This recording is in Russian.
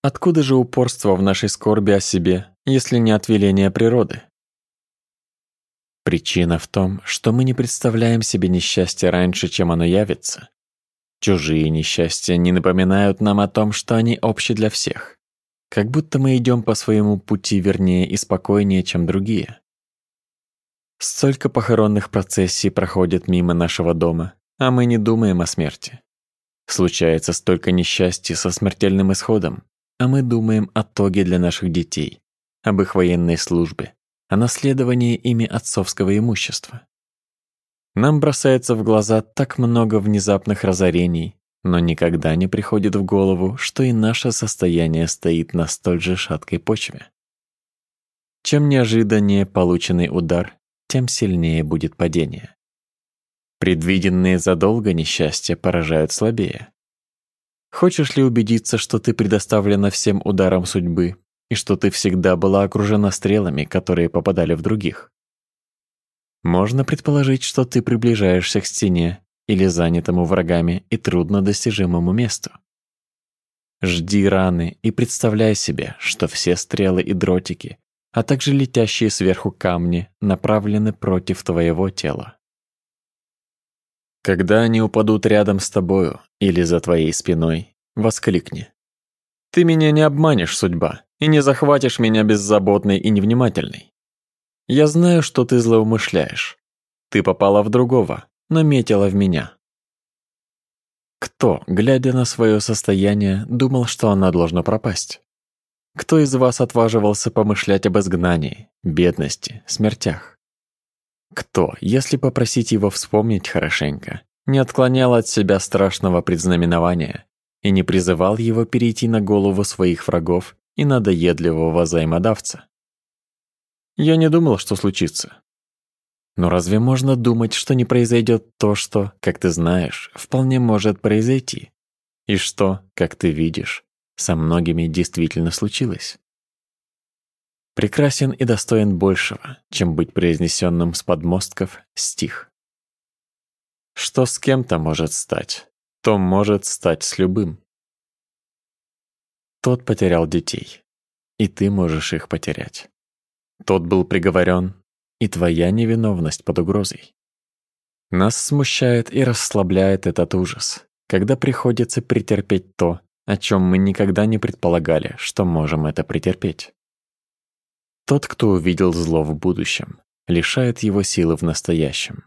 Откуда же упорство в нашей скорби о себе, если не от веления природы? Причина в том, что мы не представляем себе несчастье раньше, чем оно явится. Чужие несчастья не напоминают нам о том, что они общи для всех. Как будто мы идем по своему пути вернее и спокойнее, чем другие. Столько похоронных процессий проходит мимо нашего дома, а мы не думаем о смерти. Случается столько несчастья со смертельным исходом, а мы думаем о тоге для наших детей, об их военной службе, о наследовании ими отцовского имущества. Нам бросается в глаза так много внезапных разорений, но никогда не приходит в голову, что и наше состояние стоит на столь же шаткой почве. Чем неожиданнее полученный удар, тем сильнее будет падение. Предвиденные задолго несчастья поражают слабее. Хочешь ли убедиться, что ты предоставлена всем ударам судьбы и что ты всегда была окружена стрелами, которые попадали в других? Можно предположить, что ты приближаешься к стене или занятому врагами и труднодостижимому месту. Жди раны и представляй себе, что все стрелы и дротики, а также летящие сверху камни направлены против твоего тела. Когда они упадут рядом с тобою или за твоей спиной, воскликни. Ты меня не обманешь, судьба, и не захватишь меня беззаботной и невнимательной. Я знаю, что ты злоумышляешь. Ты попала в другого, но метила в меня. Кто, глядя на свое состояние, думал, что она должна пропасть? Кто из вас отваживался помышлять об изгнании, бедности, смертях? Кто, если попросить его вспомнить хорошенько, не отклонял от себя страшного предзнаменования и не призывал его перейти на голову своих врагов и надоедливого взаимодавца? Я не думал, что случится. Но разве можно думать, что не произойдет то, что, как ты знаешь, вполне может произойти? И что, как ты видишь, со многими действительно случилось? Прекрасен и достоин большего, чем быть произнесенным с подмостков стих. Что с кем-то может стать, то может стать с любым. Тот потерял детей, и ты можешь их потерять. Тот был приговорен, и твоя невиновность под угрозой. Нас смущает и расслабляет этот ужас, когда приходится претерпеть то, о чем мы никогда не предполагали, что можем это претерпеть. Тот, кто увидел зло в будущем, лишает его силы в настоящем.